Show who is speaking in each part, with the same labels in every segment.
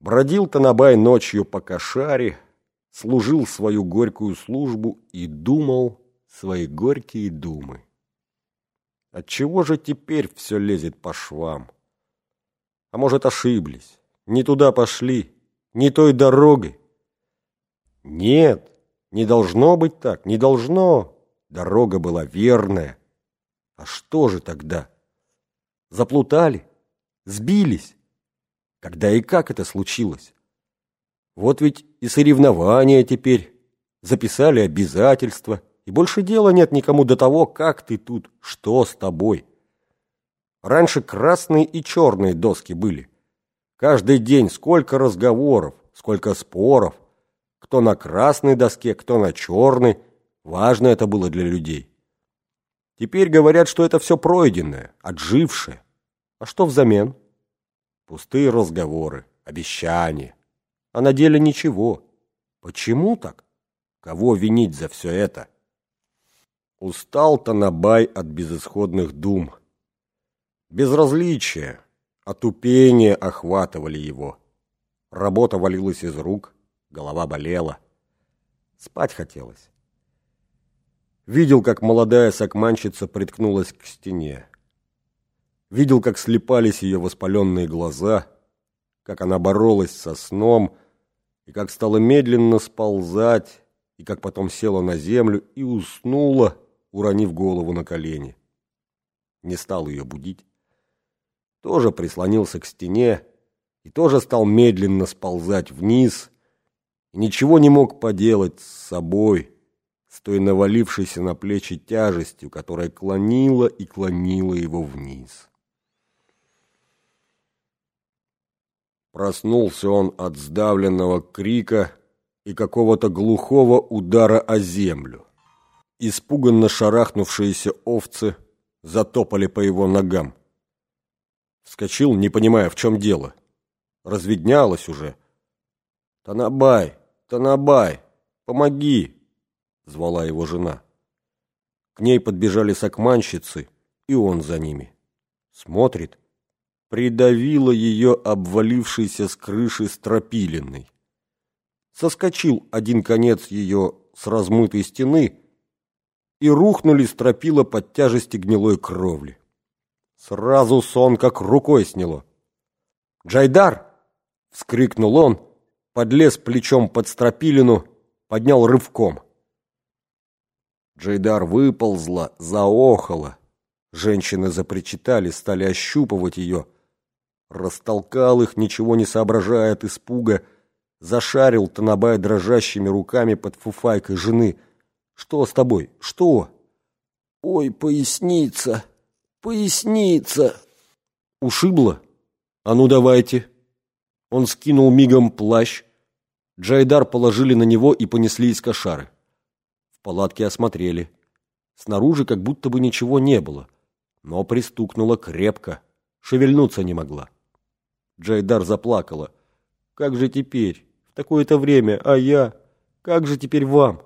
Speaker 1: Бродил Танабай ночью по кошаре, служил свою горькую службу и думал свои горькие думы. Отчего же теперь все лезет по швам? А может, ошиблись, не туда пошли, не той дорогой? Нет, не должно быть так, не должно. Дорога была верная. А что же тогда? Заплутали? Сбились? Когда и как это случилось? Вот ведь и соревнования теперь. Записали обязательства. И больше дела нет никому до того, как ты тут, что с тобой. Раньше красные и черные доски были. Каждый день сколько разговоров, сколько споров. Кто на красной доске, кто на черной. Важно это было для людей. Теперь говорят, что это все пройденное, отжившее. А что взамен? Пустые разговоры, обещания. А на деле ничего. Почему так? Кого винить за все это? Устал Танабай от безысходных дум. Безразличие, отупение охватывали его. Работа валилась из рук, голова болела. Спать хотелось. Видел, как молодая сакманщица приткнулась к стене видел, как слепались ее воспаленные глаза, как она боролась со сном, и как стала медленно сползать, и как потом села на землю и уснула, уронив голову на колени. Не стал ее будить. Тоже прислонился к стене и тоже стал медленно сползать вниз, и ничего не мог поделать с собой, с той навалившейся на плечи тяжестью, которая клонила и клонила его вниз. Проснулся он от сдавленного крика и какого-то глухого удара о землю. Испуганно шарахнувшиеся овцы затопали по его ногам. Вскочил, не понимая, в чем дело. Разведнялось уже. «Танабай! Танабай! Помоги!» — звала его жена. К ней подбежали сакманщицы, и он за ними. Смотрит — придавило ее обвалившейся с крыши стропилиной. Соскочил один конец ее с размытой стены, и рухнули стропила под тяжести гнилой кровли. Сразу сон как рукой сняло. «Джайдар!» — вскрикнул он, подлез плечом под стропилину, поднял рывком. Джайдар выползла, заохала. Женщины запричитали, стали ощупывать ее — растолкал их, ничего не соображая от испуга, зашарил Танабай дрожащими руками под фуфайкой жены. «Что с тобой? Что?» «Ой, поясница! Поясница!» «Ушибло? А ну давайте!» Он скинул мигом плащ. Джайдар положили на него и понесли из кошары. В палатке осмотрели. Снаружи как будто бы ничего не было, но пристукнуло крепко, шевельнуться не могла. Джайдар заплакала. «Как же теперь? В такое-то время, а я? Как же теперь вам?»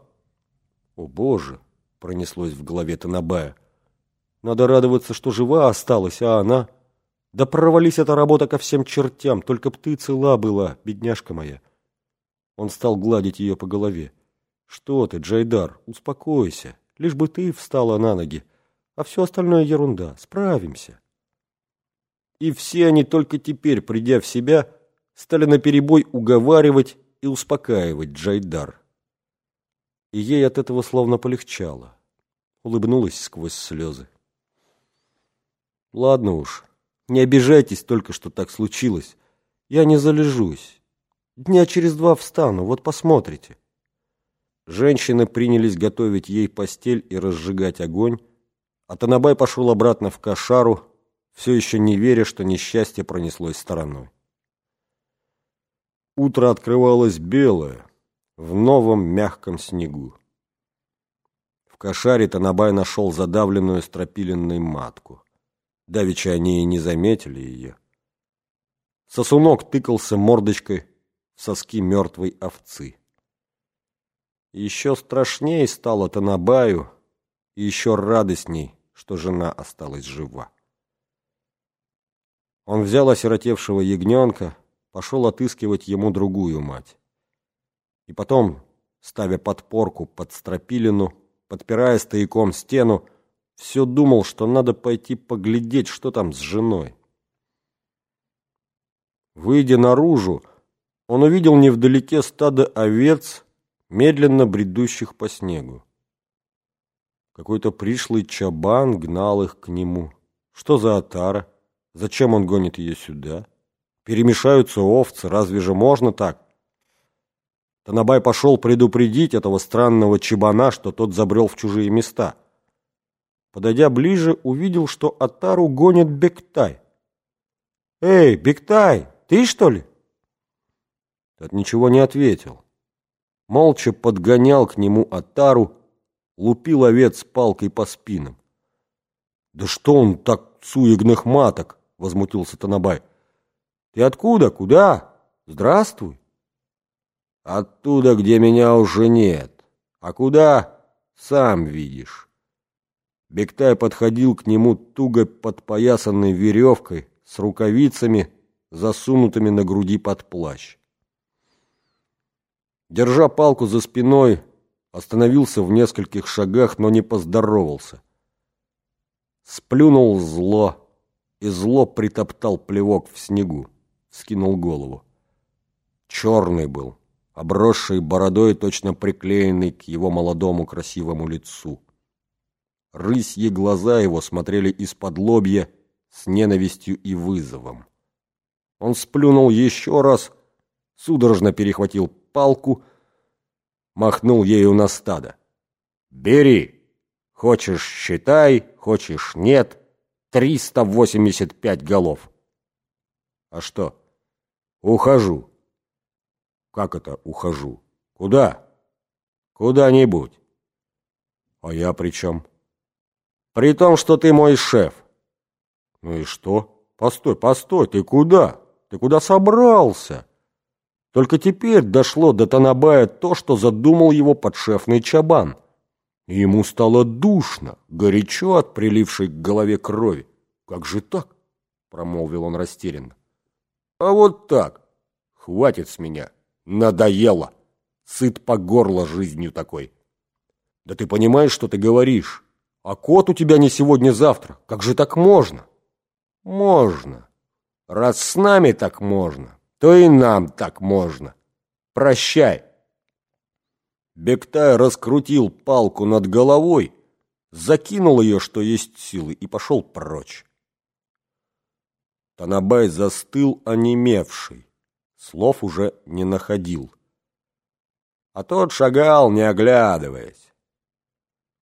Speaker 1: «О, Боже!» — пронеслось в голове Танабая. «Надо радоваться, что жива осталась, а она...» «Да провались эта работа ко всем чертям, только б ты цела была, бедняжка моя!» Он стал гладить ее по голове. «Что ты, Джайдар, успокойся, лишь бы ты встала на ноги, а все остальное ерунда, справимся». И все они только теперь, придя в себя, стали наперебой уговаривать и успокаивать Джайдар. И ей от этого словно полегчало. Улыбнулась сквозь слезы. Ладно уж, не обижайтесь только, что так случилось. Я не залежусь. Дня через два встану, вот посмотрите. Женщины принялись готовить ей постель и разжигать огонь, а Танабай пошел обратно в кошару, все еще не веря, что несчастье пронеслось стороной. Утро открывалось белое, в новом мягком снегу. В кошаре Танабай нашел задавленную стропиленной матку. Давеча они и не заметили ее. Сосунок тыкался мордочкой в соски мертвой овцы. Еще страшнее стало Танабаю, и еще радостней, что жена осталась жива. Он взял осиротевшего ягненка, пошел отыскивать ему другую мать. И потом, ставя подпорку под стропилину, подпирая стояком стену, все думал, что надо пойти поглядеть, что там с женой. Выйдя наружу, он увидел невдалеке стадо овец, медленно бредущих по снегу. Какой-то пришлый чабан гнал их к нему. Что за отара? Зачем он гонит ее сюда? Перемешаются овцы, разве же можно так? Танабай пошел предупредить этого странного чабана, что тот забрел в чужие места. Подойдя ближе, увидел, что отару гонит Бектай. «Эй, Бектай, ты что ли?» Тот ничего не ответил. Молча подгонял к нему отару, лупил овец палкой по спинам. «Да что он так суегных маток?» — возмутился Танабай. «Ты откуда? Куда? Здравствуй!» «Оттуда, где меня уже нет. А куда? Сам видишь». Бектай подходил к нему туго подпоясанной веревкой с рукавицами, засунутыми на груди под плащ. Держа палку за спиной, остановился в нескольких шагах, но не поздоровался. Сплюнул зло, и зло притоптал плевок в снегу, скинул голову. Черный был, обросший бородой, точно приклеенный к его молодому красивому лицу. Рысьи глаза его смотрели из-под лобья с ненавистью и вызовом. Он сплюнул еще раз, судорожно перехватил палку, махнул ею на стадо. «Бери! Хочешь — считай, хочешь — нет. Триста восемьдесят пять голов!» «А что?» «Ухожу». «Как это ухожу? Куда?» «Куда-нибудь». «А я при чем?» «При том, что ты мой шеф». «Ну и что? Постой, постой, ты куда? Ты куда собрался?» Только теперь дошло до Танабая то, что задумал его подшефный чабан. Ему стало душно, горячо от прилившей к голове крови. «Как же так?» — промолвил он растерянно. «А вот так. Хватит с меня. Надоело. Сыт по горло жизнью такой». «Да ты понимаешь, что ты говоришь? А кот у тебя не сегодня-завтра. Как же так можно?» «Можно. Раз с нами так можно, то и нам так можно. Прощай. Бектай раскрутил палку над головой, закинул ее, что есть силы, и пошел прочь. Танабай застыл, онемевший, слов уже не находил. А тот шагал, не оглядываясь.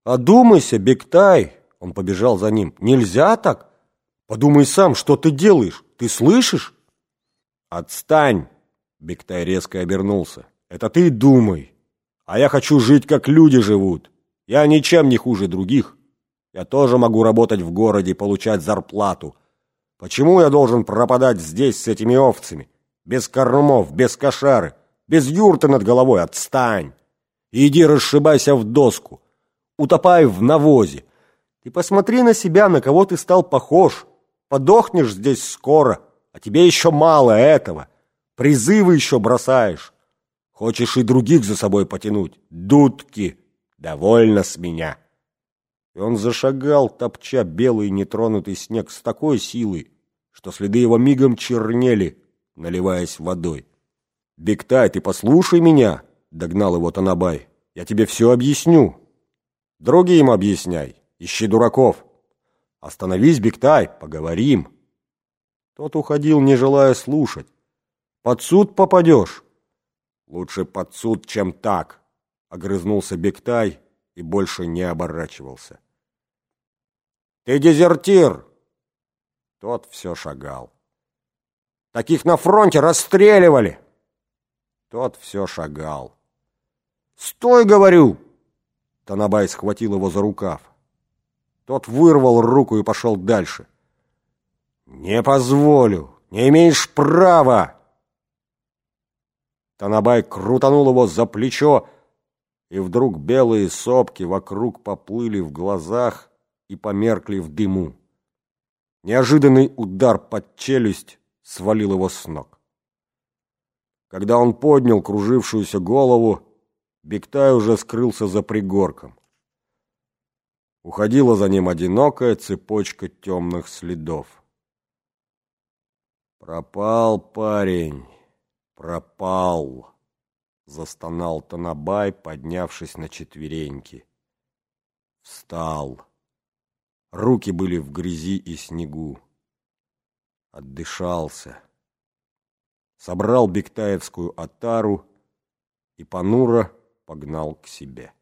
Speaker 1: «Одумайся, Бектай!» — он побежал за ним. «Нельзя так! Подумай сам, что ты делаешь! Ты слышишь?» «Отстань!» — Бектай резко обернулся. «Это ты думай! А я хочу жить, как люди живут. Я ничем не хуже других. Я тоже могу работать в городе, получать зарплату. Почему я должен пропадать здесь с этими овцами? Без кормов, без кошары, без юрты над головой. Отстань! Иди расшибайся в доску. Утопай в навозе. Ты посмотри на себя, на кого ты стал похож. Подохнешь здесь скоро». А тебе еще мало этого. Призывы еще бросаешь. Хочешь и других за собой потянуть. Дудки, довольно с меня. И он зашагал, топча белый нетронутый снег с такой силой, что следы его мигом чернели, наливаясь водой. «Бектай, ты послушай меня!» — догнал его Танабай. «Я тебе все объясню. Другим объясняй, ищи дураков. Остановись, Бектай, поговорим». Тот уходил, не желая слушать. «Под суд попадешь!» «Лучше под суд, чем так!» Огрызнулся Бектай и больше не оборачивался. «Ты дезертир!» Тот все шагал. «Таких на фронте расстреливали!» Тот все шагал. «Стой, говорю!» Танабай схватил его за рукав. Тот вырвал руку и пошел дальше. «Не позволю! Не имеешь права!» Танабай крутанул его за плечо, и вдруг белые сопки вокруг поплыли в глазах и померкли в дыму. Неожиданный удар под челюсть свалил его с ног. Когда он поднял кружившуюся голову, Бектай уже скрылся за пригорком. Уходила за ним одинокая цепочка темных следов. «Пропал парень, пропал!» — застонал Танабай, поднявшись на четвереньки. Встал. Руки были в грязи и снегу. Отдышался собрал бектаевскую отару и понуро погнал к себе.